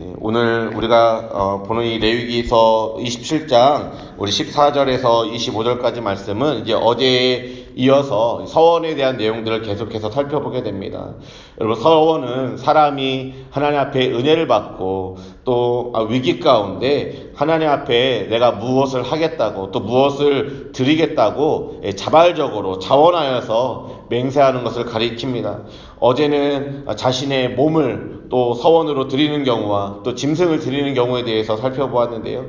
예, 오늘 우리가 어, 보는 이 레위기서 27장 우리 14절에서 25절까지 말씀은 이제 어제에 이어서 서원에 대한 내용들을 계속해서 살펴보게 됩니다. 여러분 서원은 사람이 하나님 앞에 은혜를 받고 또 아, 위기 가운데 하나님 앞에 내가 무엇을 하겠다고 또 무엇을 드리겠다고 예, 자발적으로 자원하여서 맹세하는 것을 가리킵니다. 어제는 자신의 몸을 또 서원으로 드리는 경우와 또 짐승을 드리는 경우에 대해서 살펴보았는데요.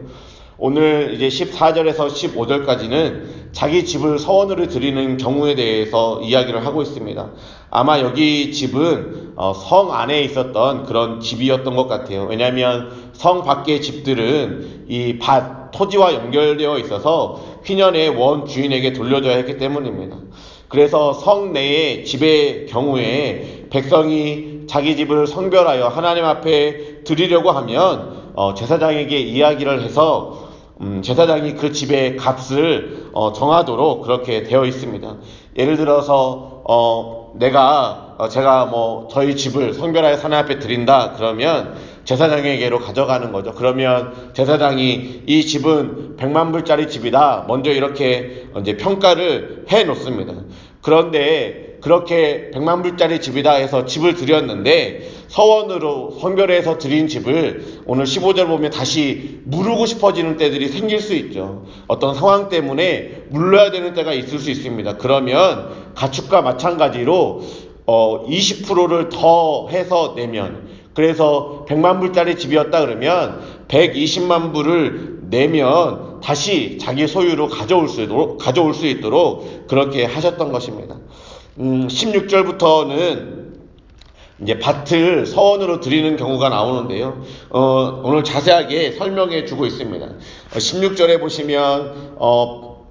오늘 이제 14절에서 15절까지는 자기 집을 서원으로 드리는 경우에 대해서 이야기를 하고 있습니다. 아마 여기 집은 어, 성 안에 있었던 그런 집이었던 것 같아요. 왜냐하면 성 밖의 집들은 이 밭, 토지와 연결되어 있어서 휘년의 원 주인에게 돌려줘야 했기 때문입니다. 그래서 성 내의 집의 경우에 백성이 자기 집을 성별하여 하나님 앞에 드리려고 하면 어, 제사장에게 이야기를 해서 음, 제사장이 그 집의 값을 어, 정하도록 그렇게 되어 있습니다. 예를 들어서 어, 내가 어, 제가 뭐 저희 집을 성별하여 하나님 앞에 드린다 그러면 제사장에게로 가져가는 거죠. 그러면 제사장이 이 집은 100만 불짜리 집이다. 먼저 이렇게 이제 평가를 해 놓습니다. 그런데 그렇게 100만 불짜리 집이다 해서 집을 드렸는데 서원으로 성별해서 드린 집을 오늘 15절 보면 다시 물르고 싶어지는 때들이 생길 수 있죠. 어떤 상황 때문에 물러야 되는 때가 있을 수 있습니다. 그러면 가축과 마찬가지로 어 20%를 더 해서 내면 그래서 100만 불짜리 집이었다 그러면 120만 불을 내면 다시 자기 소유로 가져올 수 있도록, 가져올 수 있도록 그렇게 하셨던 것입니다. 음, 16절부터는 이제 밭을 서원으로 드리는 경우가 나오는데요. 어, 오늘 자세하게 설명해 주고 있습니다. 16절에 어, 보시면 어,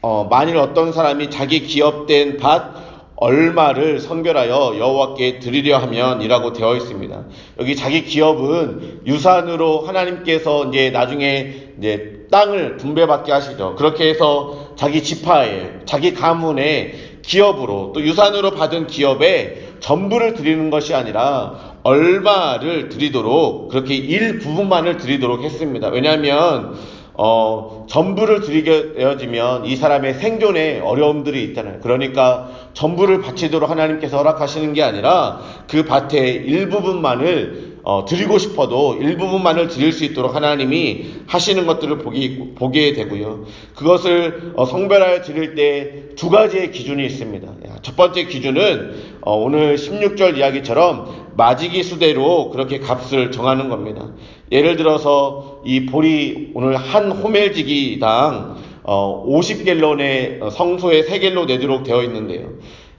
어, 만일 어떤 사람이 자기 기업된 밭 얼마를 성별하여 여호와께 드리려 하면이라고 되어 있습니다. 여기 자기 기업은 유산으로 하나님께서 이제 나중에 이제 땅을 분배받게 하시죠. 그렇게 해서 자기 지파에 자기 가문에 기업으로 또 유산으로 받은 기업에 전부를 드리는 것이 아니라 얼마를 드리도록 그렇게 일부분만을 드리도록 했습니다. 왜냐하면 어, 전부를 드리게 되어지면 이 사람의 생존에 어려움들이 있잖아요. 그러니까 전부를 바치도록 하나님께서 허락하시는 게 아니라 그 밭의 일부분만을 어, 드리고 싶어도 일부분만을 드릴 수 있도록 하나님이 하시는 것들을 보기, 보게 되고요. 그것을 어, 성별하여 드릴 때 두 가지의 기준이 있습니다. 첫 번째 기준은 어, 오늘 16절 이야기처럼 마지기 수대로 그렇게 값을 정하는 겁니다. 예를 들어서 이 볼이 오늘 한 호멜지기 당 어, 50갤론의 성소에 3갤로 내도록 되어 있는데요.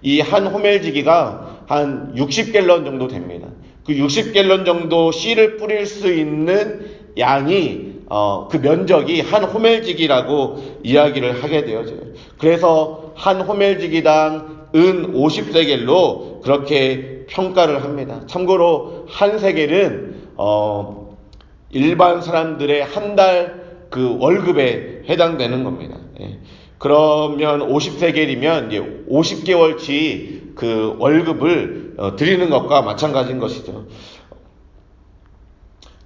이 한 호멜지기가 한 60갤런 정도 됩니다. 그 60갤런 정도 씨를 뿌릴 수 있는 양이 어, 그 면적이 한 호멜지기라고 이야기를 하게 되어져요. 그래서 한 호멜지기당 은 50세겔로 그렇게 평가를 합니다. 참고로 한 세겔은 어, 일반 사람들의 한 달 그 월급에 해당되는 겁니다. 예. 그러면 50세겔이면 이제 50개월치 그 월급을 어, 드리는 것과 마찬가지인 것이죠.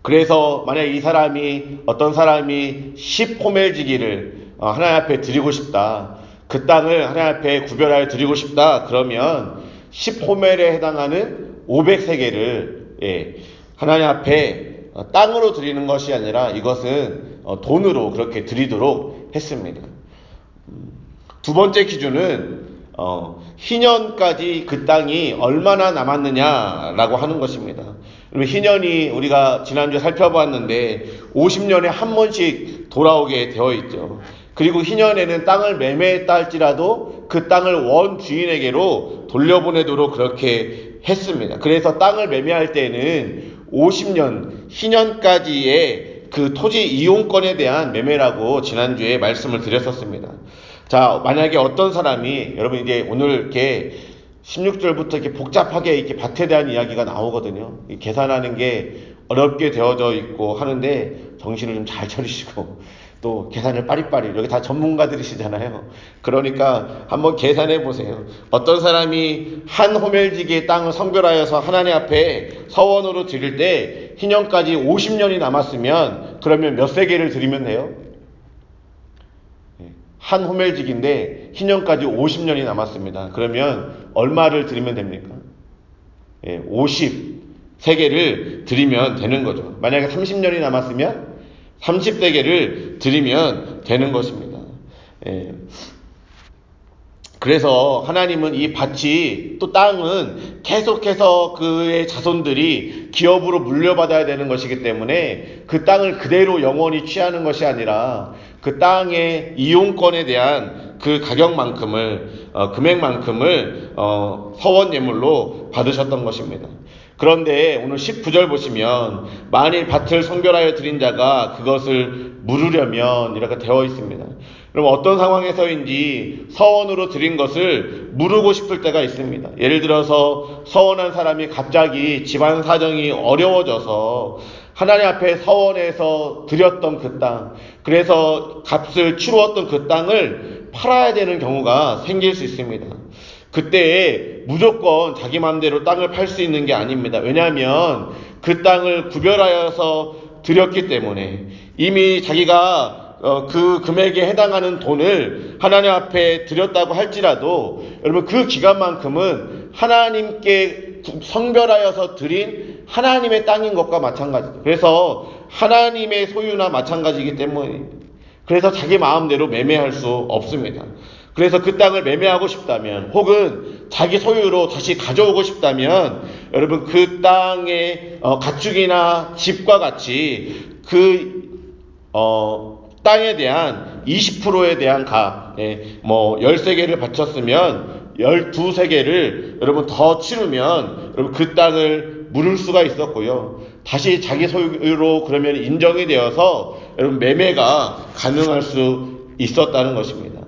그래서 만약 이 사람이 어떤 사람이 10호멜지기를 어, 하나님 앞에 드리고 싶다. 그 땅을 하나님 앞에 구별하여 드리고 싶다. 그러면 10호멜에 해당하는 500세계를 예, 하나님 앞에 어, 땅으로 드리는 것이 아니라 이것은 돈으로 그렇게 드리도록 했습니다. 음, 두 번째 기준은 어, 희년까지 그 땅이 얼마나 남았느냐라고 하는 것입니다. 희년이 우리가 지난주에 살펴봤는데 50년에 한 번씩 돌아오게 되어 있죠. 그리고 희년에는 땅을 매매했다 할지라도 그 땅을 원 주인에게로 돌려보내도록 그렇게 했습니다. 그래서 땅을 매매할 때는 50년, 희년까지의 그 토지 이용권에 대한 매매라고 지난주에 말씀을 드렸었습니다. 자, 만약에 어떤 사람이, 여러분 이제 오늘 이렇게 16절부터 이렇게 복잡하게 이렇게 밭에 대한 이야기가 나오거든요. 계산하는 게 어렵게 되어져 있고 하는데 정신을 좀 잘 차리시고 또 계산을 빠리빠리 여기 다 전문가들이시잖아요. 그러니까 한번 계산해 보세요. 어떤 사람이 한 호멜지기의 땅을 성별하여서 하나님 앞에 서원으로 드릴 때 희년까지 50년이 남았으면 그러면 몇 세계를 드리면 돼요? 예, 한 호멜직인데 희년까지 50년이 남았습니다. 그러면 얼마를 드리면 됩니까? 예, 50세계를 드리면 되는 거죠. 만약에 30년이 남았으면 30세계를 드리면 되는 것입니다. 예. 그래서 하나님은 이 밭이 또 땅은 계속해서 그의 자손들이 기업으로 물려받아야 되는 것이기 때문에 그 땅을 그대로 영원히 취하는 것이 아니라 그 땅의 이용권에 대한 그 가격만큼을 어, 금액만큼을 어, 서원 예물로 받으셨던 것입니다. 그런데 오늘 19절 보시면 만일 밭을 성별하여 드린 자가 그것을 물으려면 이렇게 되어 있습니다. 그럼 어떤 상황에서인지 서원으로 드린 것을 물으고 싶을 때가 있습니다. 예를 들어서 서원한 사람이 갑자기 집안 사정이 어려워져서 하나님 앞에 서원해서 드렸던 그 땅, 그래서 값을 치루었던 그 땅을 팔아야 되는 경우가 생길 수 있습니다. 그때 무조건 자기 마음대로 땅을 팔 수 있는 게 아닙니다. 왜냐하면 그 땅을 구별하여서 드렸기 때문에 이미 자기가 어, 그 금액에 해당하는 돈을 하나님 앞에 드렸다고 할지라도 여러분 그 기간만큼은 하나님께 성별하여서 드린 하나님의 땅인 것과 마찬가지죠. 그래서 하나님의 소유나 마찬가지이기 때문에 그래서 자기 마음대로 매매할 수 없습니다. 그래서 그 땅을 매매하고 싶다면 혹은 자기 소유로 다시 가져오고 싶다면 여러분 그 땅의 어, 가축이나 집과 같이 그 어, 땅에 대한 20%에 대한 가, 예, 뭐 13개를 바쳤으면 12세계를 여러분 더 치르면 여러분 그 땅을 물을 수가 있었고요. 다시 자기 소유로 그러면 인정이 되어서 여러분 매매가 가능할 수 있었다는 것입니다.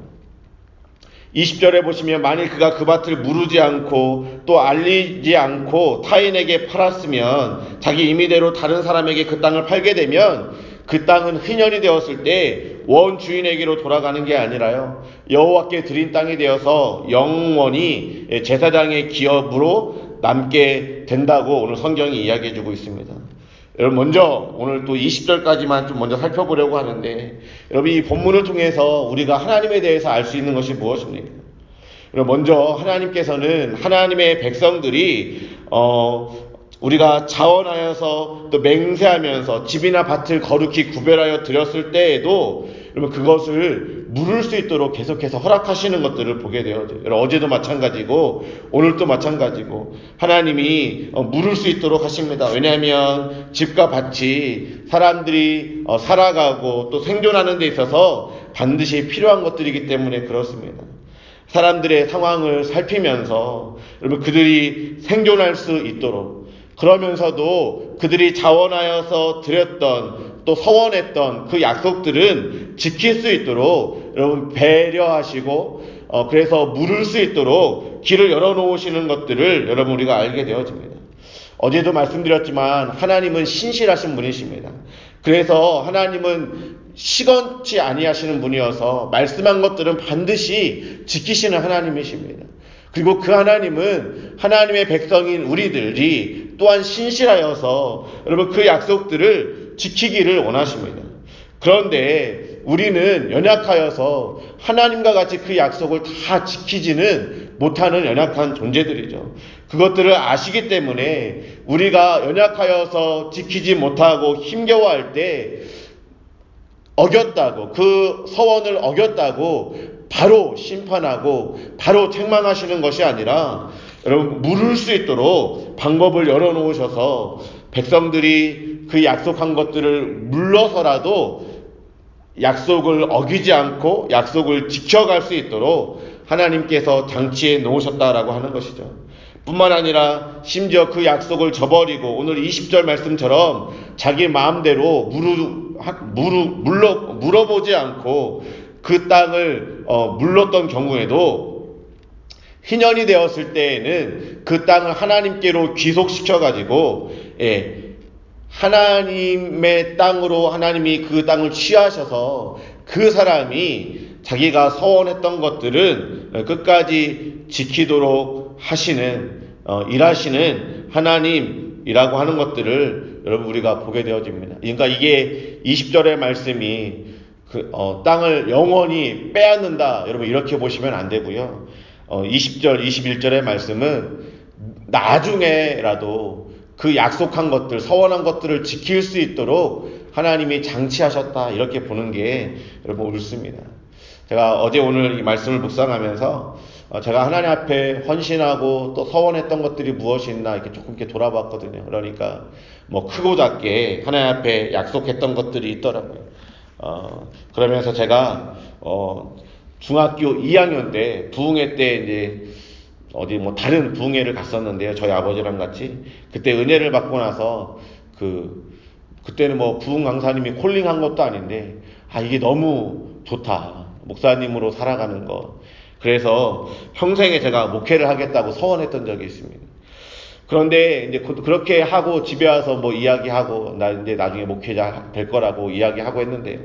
20절에 보시면 만일 그가 그 밭을 무르지 않고 또 알리지 않고 타인에게 팔았으면 자기 임의대로 다른 사람에게 그 땅을 팔게 되면 그 땅은 휘년이 되었을 때 원 주인에게로 돌아가는 게 아니라요 여호와께 드린 땅이 되어서 영원히 제사장의 기업으로 남게 된다고 오늘 성경이 이야기해 주고 있습니다. 여러분 먼저 오늘 또 20절까지만 좀 먼저 살펴보려고 하는데 여러분 이 본문을 통해서 우리가 하나님에 대해서 알 수 있는 것이 무엇입니까? 여러분 먼저 하나님께서는 하나님의 백성들이 어 우리가 자원하여서 또 맹세하면서 집이나 밭을 거룩히 구별하여 드렸을 때에도 여러분 그것을 물을 수 있도록 계속해서 허락하시는 것들을 보게 되어요. 어제도 마찬가지고 오늘도 마찬가지고 하나님이 어, 물을 수 있도록 하십니다. 왜냐하면 집과 밭이 사람들이 어, 살아가고 또 생존하는 데 있어서 반드시 필요한 것들이기 때문에 그렇습니다. 사람들의 상황을 살피면서 여러분 그들이 생존할 수 있도록 그러면서도 그들이 자원하여서 드렸던 또 서원했던 그 약속들은 지킬 수 있도록 여러분 배려하시고 어, 그래서 물을 수 있도록 길을 열어놓으시는 것들을 여러분 우리가 알게 되어집니다. 어제도 말씀드렸지만 하나님은 신실하신 분이십니다. 그래서 하나님은 시건치 아니하시는 분이어서 말씀한 것들은 반드시 지키시는 하나님이십니다. 그리고 그 하나님은 하나님의 백성인 우리들이 또한 신실하여서 여러분 그 약속들을 지키기를 원하십니다. 그런데 우리는 연약하여서 하나님과 같이 그 약속을 다 지키지는 못하는 연약한 존재들이죠. 그것들을 아시기 때문에 우리가 연약하여서 지키지 못하고 힘겨워할 때 어겼다고, 그 서원을 어겼다고 바로 심판하고 바로 책망하시는 것이 아니라 여러분 물을 수 있도록 방법을 열어놓으셔서 백성들이 그 약속한 것들을 물러서라도 약속을 어기지 않고 약속을 지켜갈 수 있도록 하나님께서 장치해 놓으셨다라고 하는 것이죠. 뿐만 아니라 심지어 그 약속을 저버리고 오늘 20절 말씀처럼 자기 마음대로 물어, 물어, 물어, 물어보지 않고 그 땅을 어, 물렀던 경우에도 희년이 되었을 때에는 그 땅을 하나님께로 귀속시켜 가지고 예, 하나님의 땅으로 하나님이 그 땅을 취하셔서 그 사람이 자기가 서원했던 것들은 끝까지 지키도록 하시는 어, 일하시는 하나님이라고 하는 것들을 여러분 우리가 보게 되어집니다. 그러니까 이게 20절의 말씀이 그, 어, 땅을 영원히 빼앗는다. 여러분 이렇게 보시면 안 되고요. 어, 20절, 21절의 말씀은 나중에라도 그 약속한 것들, 서원한 것들을 지킬 수 있도록 하나님이 장치하셨다. 이렇게 보는 게 여러분 옳습니다. 제가 어제 오늘 이 말씀을 묵상하면서 어, 제가 하나님 앞에 헌신하고 또 서원했던 것들이 무엇이 있나 이렇게 조금 이렇게 돌아봤거든요. 그러니까 뭐 크고 작게 하나님 앞에 약속했던 것들이 있더라고요. 어, 그러면서 제가 어, 중학교 2학년 때 부흥회 때 이제 어디 뭐 다른 부흥회를 갔었는데요. 저희 아버지랑 같이 그때 은혜를 받고 나서 그 그때는 뭐 부흥 강사님이 콜링한 것도 아닌데 아 이게 너무 좋다 목사님으로 살아가는 거 그래서 평생에 제가 목회를 하겠다고 서원했던 적이 있습니다. 그런데 이제 그렇게 하고 집에 와서 뭐 이야기하고 나 이제 나중에 목회자 될 거라고 이야기하고 했는데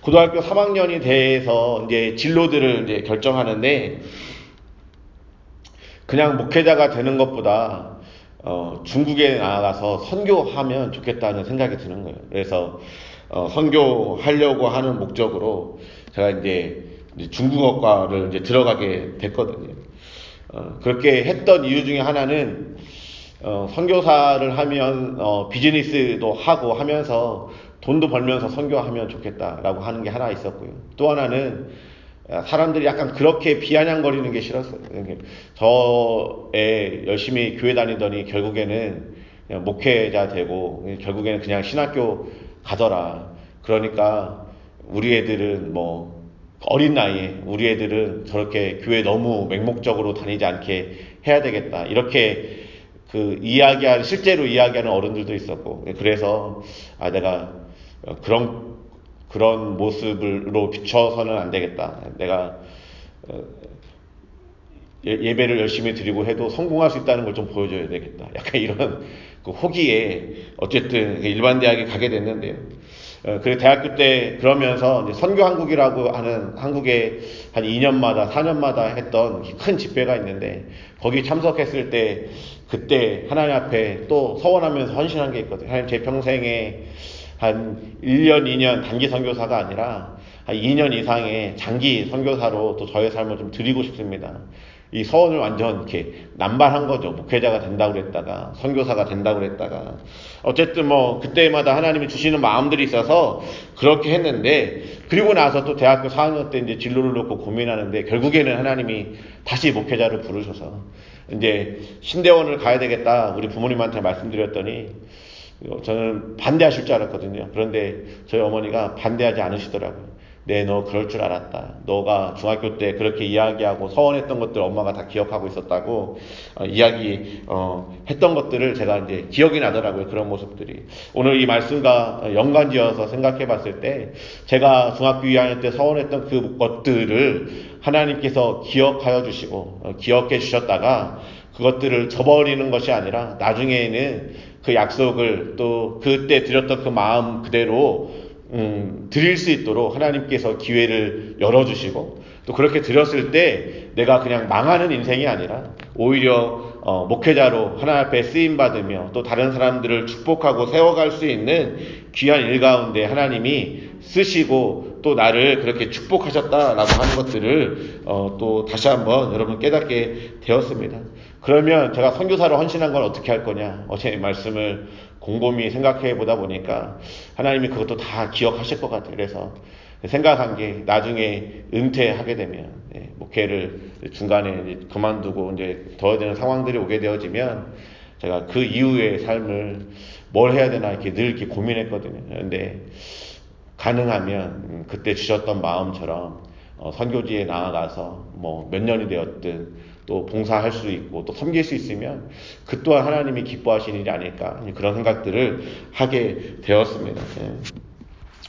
고등학교 3학년이 돼서 이제 진로들을 이제 결정하는데 그냥 목회자가 되는 것보다 어, 중국에 나가서 선교하면 좋겠다는 생각이 드는 거예요. 그래서 어, 선교하려고 하는 목적으로 제가 이제 중국어과를 이제 들어가게 됐거든요. 어, 그렇게 했던 이유 중에 하나는 어, 선교사를 하면 어, 비즈니스도 하고 하면서 돈도 벌면서 선교하면 좋겠다라고 하는 게 하나 있었고요. 또 하나는 사람들이 약간 그렇게 비아냥거리는 게 싫었어요. 저에 열심히 교회 다니더니 결국에는 목회자 되고 결국에는 그냥 신학교 가더라. 그러니까 우리 애들은 뭐 어린 나이에 우리 애들은 저렇게 교회 너무 맹목적으로 다니지 않게 해야 되겠다. 이렇게 그 이야기하는 실제로 이야기하는 어른들도 있었고 그래서 아 내가 그런 그런 모습으로 비춰서는 안 되겠다. 내가 어, 예, 예배를 열심히 드리고 해도 성공할 수 있다는 걸 좀 보여줘야 되겠다. 약간 이런 그 호기에 어쨌든 일반 대학에 가게 됐는데요. 어, 그리고 대학교 때 그러면서 선교 한국이라고 하는 한국에 한 2년마다 4년마다 했던 큰 집회가 있는데 거기 참석했을 때 그때 하나님 앞에 또 서원하면서 헌신한 게 있거든요. 하나님 제 평생에 한 1년, 2년 단기 선교사가 아니라 한 2년 이상의 장기 선교사로 또 저의 삶을 좀 드리고 싶습니다. 이 서원을 완전 이렇게 남발한 거죠. 목회자가 된다고 그랬다가 선교사가 된다고 그랬다가 어쨌든 뭐 그때마다 하나님이 주시는 마음들이 있어서 그렇게 했는데 그리고 나서 또 대학교 4학년 때 이제 진로를 놓고 고민하는데 결국에는 하나님이 다시 목회자를 부르셔서 이제 신대원을 가야 되겠다 우리 부모님한테 말씀드렸더니 저는 반대하실 줄 알았거든요. 그런데 저희 어머니가 반대하지 않으시더라고요. 네, 너 그럴 줄 알았다. 너가 중학교 때 그렇게 이야기하고 서원했던 것들 엄마가 다 기억하고 있었다고 어, 이야기 어, 했던 것들을 제가 이제 기억이 나더라고요. 그런 모습들이. 오늘 이 말씀과 연관지어서 생각해 봤을 때 제가 중학교 2학년 때 서원했던 그 것들을 하나님께서 기억하여 주시고 어, 기억해 주셨다가 그것들을 저버리는 것이 아니라 나중에는 그 약속을 또 그때 드렸던 그 마음 그대로 음, 드릴 수 있도록 하나님께서 기회를 열어주시고 또 그렇게 드렸을 때 내가 그냥 망하는 인생이 아니라 오히려 어, 목회자로 하나님 앞에 쓰임 받으며 또 다른 사람들을 축복하고 세워갈 수 있는 귀한 일 가운데 하나님이 쓰시고 또 나를 그렇게 축복하셨다라고 하는 것들을 어, 또 다시 한번 여러분 깨닫게 되었습니다. 그러면 제가 선교사로 헌신한 건 어떻게 할 거냐? 어제 말씀을 곰곰이 생각해 보다 보니까 하나님이 그것도 다 기억하실 것 같아요. 그래서 생각한 게 나중에 은퇴하게 되면 예, 목회를 중간에 그만두고 이제 더 되는 상황들이 오게 되어지면 제가 그 이후의 삶을 뭘 해야 되나 이렇게 늘 이렇게 고민했거든요. 그런데 가능하면 그때 주셨던 마음처럼 어, 선교지에 나아가서 뭐 몇 년이 되었든 또 봉사할 수 있고 또 섬길 수 있으면 그 또한 하나님이 기뻐하시는 일이 아닐까 그런 생각들을 하게 되었습니다. 예.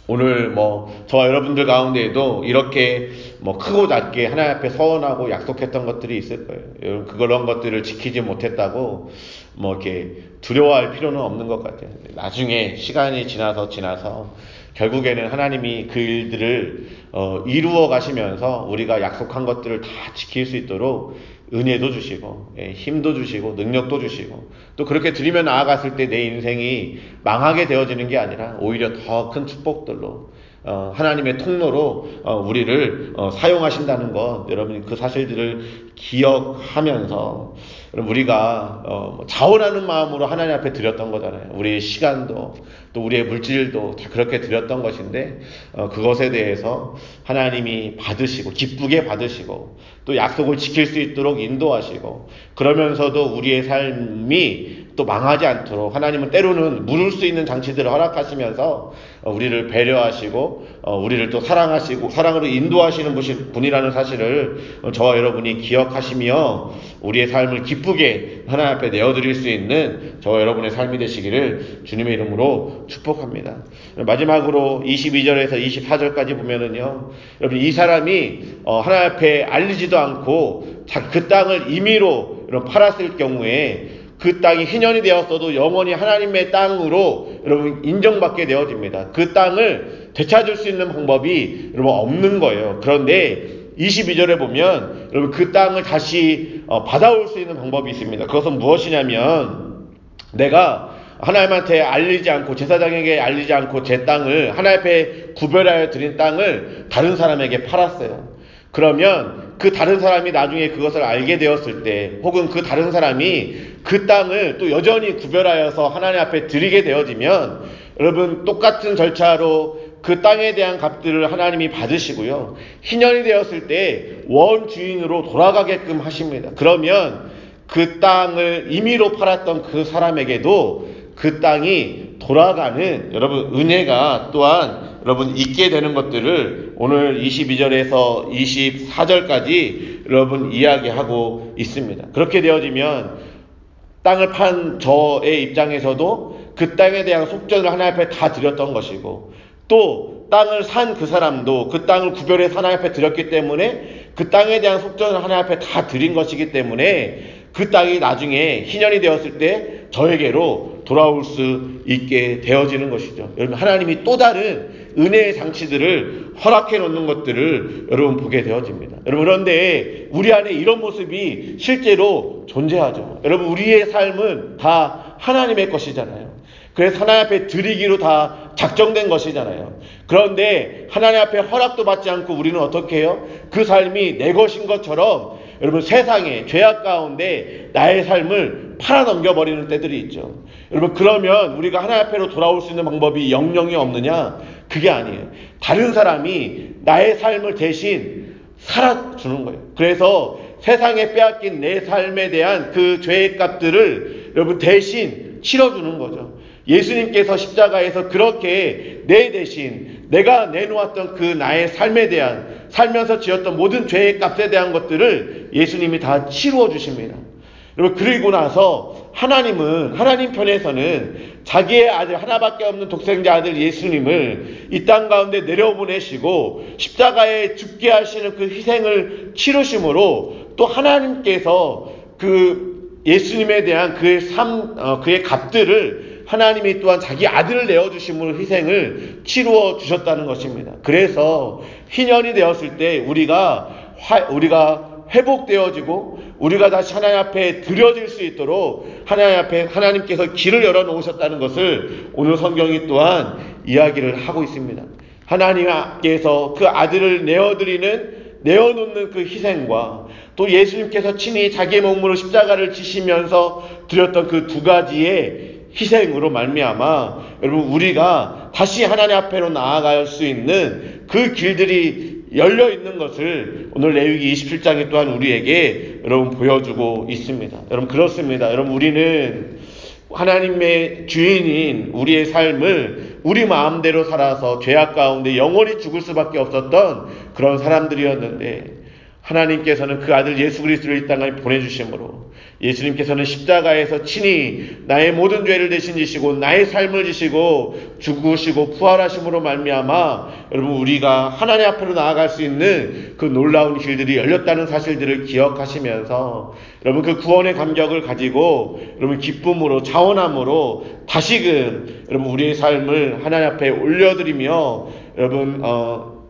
오늘 뭐 저와 여러분들 가운데에도 이렇게 뭐 크고 작게 하나님 앞에 서원하고 약속했던 것들이 있을 거예요. 그런 것들을 지키지 못했다고 뭐 이렇게 두려워할 필요는 없는 것 같아요. 나중에 시간이 지나서 지나서 결국에는 하나님이 그 일들을 어, 이루어 가시면서 우리가 약속한 것들을 다 지킬 수 있도록 은혜도 주시고 예, 힘도 주시고 능력도 주시고 또 그렇게 드리며 나아갔을 때 내 인생이 망하게 되어지는 게 아니라 오히려 더 큰 축복들로 어, 하나님의 통로로 어, 우리를 어, 사용하신다는 것 여러분 그 사실들을 기억하면서 우리가 어, 뭐 자원하는 마음으로 하나님 앞에 드렸던 거잖아요. 우리의 시간도 또 우리의 물질도 다 그렇게 드렸던 것인데 어, 그것에 대해서 하나님이 받으시고 기쁘게 받으시고 또 약속을 지킬 수 있도록 인도하시고 그러면서도 우리의 삶이 또 망하지 않도록 하나님은 때로는 물을 수 있는 장치들을 허락하시면서 어, 우리를 배려하시고 어, 우리를 또 사랑하시고 사랑으로 인도하시는 분이라는 사실을 저와 여러분이 기억하시며 우리의 삶을 기쁘게 하나님 앞에 내어드릴 수 있는 저와 여러분의 삶이 되시기를 주님의 이름으로 축복합니다. 마지막으로 22절에서 24절까지 보면은요, 여러분 이 사람이 어, 하나님 앞에 알리지도 않고 그 땅을 임의로 팔았을 경우에 그 땅이 희년이 되었어도 영원히 하나님의 땅으로 여러분 인정받게 되어집니다. 그 땅을 되찾을 수 있는 방법이 여러분 없는 거예요. 그런데 22절에 보면 여러분 그 땅을 다시 어, 받아올 수 있는 방법이 있습니다. 그것은 무엇이냐면 내가 하나님한테 알리지 않고 제사장에게 알리지 않고 제 땅을 하나님 앞에 구별하여 드린 땅을 다른 사람에게 팔았어요. 그러면 그 다른 사람이 나중에 그것을 알게 되었을 때 혹은 그 다른 사람이 그 땅을 또 여전히 구별하여서 하나님 앞에 드리게 되어지면 여러분 똑같은 절차로 그 땅에 대한 값들을 하나님이 받으시고요. 희년이 되었을 때 원 주인으로 돌아가게끔 하십니다. 그러면 그 땅을 임의로 팔았던 그 사람에게도 그 땅이 돌아가는 여러분 은혜가 또한 여러분 있게 되는 것들을 오늘 22절에서 24절까지 여러분 이야기하고 있습니다. 그렇게 되어지면 땅을 판 저의 입장에서도 그 땅에 대한 속전을 하나님 앞에 다 드렸던 것이고 또 땅을 산 그 사람도 그 땅을 구별해서 하나님 앞에 드렸기 때문에 그 땅에 대한 속전을 하나님 앞에 다 드린 것이기 때문에 그 땅이 나중에 희년이 되었을 때 저에게로 돌아올 수 있게 되어지는 것이죠. 여러분 하나님이 또 다른 은혜의 장치들을 허락해 놓는 것들을 여러분 보게 되어집니다. 여러분 그런데 우리 안에 이런 모습이 실제로 존재하죠. 여러분 우리의 삶은 다 하나님의 것이잖아요. 그래서 하나님 앞에 드리기로 다 작정된 것이잖아요. 그런데 하나님 앞에 허락도 받지 않고 우리는 어떻게 해요? 그 삶이 내 것인 것처럼 여러분 세상에 죄악 가운데 나의 삶을 팔아넘겨 버리는 때들이 있죠. 여러분 그러면 우리가 하나님 앞에로 돌아올 수 있는 방법이 영영이 없느냐? 그게 아니에요. 다른 사람이 나의 삶을 대신 살아주는 거예요. 그래서 세상에 빼앗긴 내 삶에 대한 그 죄의 값들을 여러분 대신 치러주는 거죠. 예수님께서 십자가에서 그렇게 내 대신 내가 내놓았던 그 나의 삶에 대한 살면서 지었던 모든 죄의 값에 대한 것들을 예수님이 다 치루어 주십니다. 여러분 그리고 나서 하나님은 하나님 편에서는 자기의 아들 하나밖에 없는 독생자 아들 예수님을 이 땅 가운데 내려보내시고 십자가에 죽게 하시는 그 희생을 치르심으로 또 하나님께서 그 예수님에 대한 그의 삶 어, 그의 값들을 하나님이 또한 자기 아들을 내어주심으로 희생을 치루어 주셨다는 것입니다. 그래서 희년이 되었을 때 우리가 화, 우리가 회복되어지고 우리가 다시 하나님 앞에 드려질 수 있도록 하나님 앞에 하나님께서 길을 열어 놓으셨다는 것을 오늘 성경이 또한 이야기를 하고 있습니다. 하나님께서 그 아들을 내어드리는 내어놓는 그 희생과 또 예수님께서 친히 자기의 몸으로 십자가를 지시면서 드렸던 그 두 가지의 희생으로 말미암아 여러분 우리가 다시 하나님 앞에로 나아갈 수 있는 그 길들이 열려 있는 것을 오늘 레위기 27장이 또한 우리에게 여러분 보여주고 있습니다. 여러분 그렇습니다. 여러분 우리는 하나님의 주인인 우리의 삶을 우리 마음대로 살아서 죄악 가운데 영원히 죽을 수밖에 없었던 그런 사람들이었는데 하나님께서는 그 아들 예수 그리스도를 이 땅에 보내주심으로 예수님께서는 십자가에서 친히 나의 모든 죄를 대신 지시고 나의 삶을 지시고 죽으시고 부활하심으로 말미암아 여러분 우리가 하나님 앞으로 나아갈 수 있는 그 놀라운 길들이 열렸다는 사실들을 기억하시면서 여러분 그 구원의 감격을 가지고 여러분 기쁨으로 자원함으로 다시금 여러분 우리의 삶을 하나님 앞에 올려드리며 여러분 어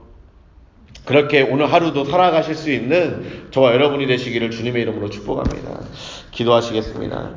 그렇게 오늘 하루도 살아가실 수 있는 저와 여러분이 되시기를 주님의 이름으로 축복합니다. 기도하시겠습니다.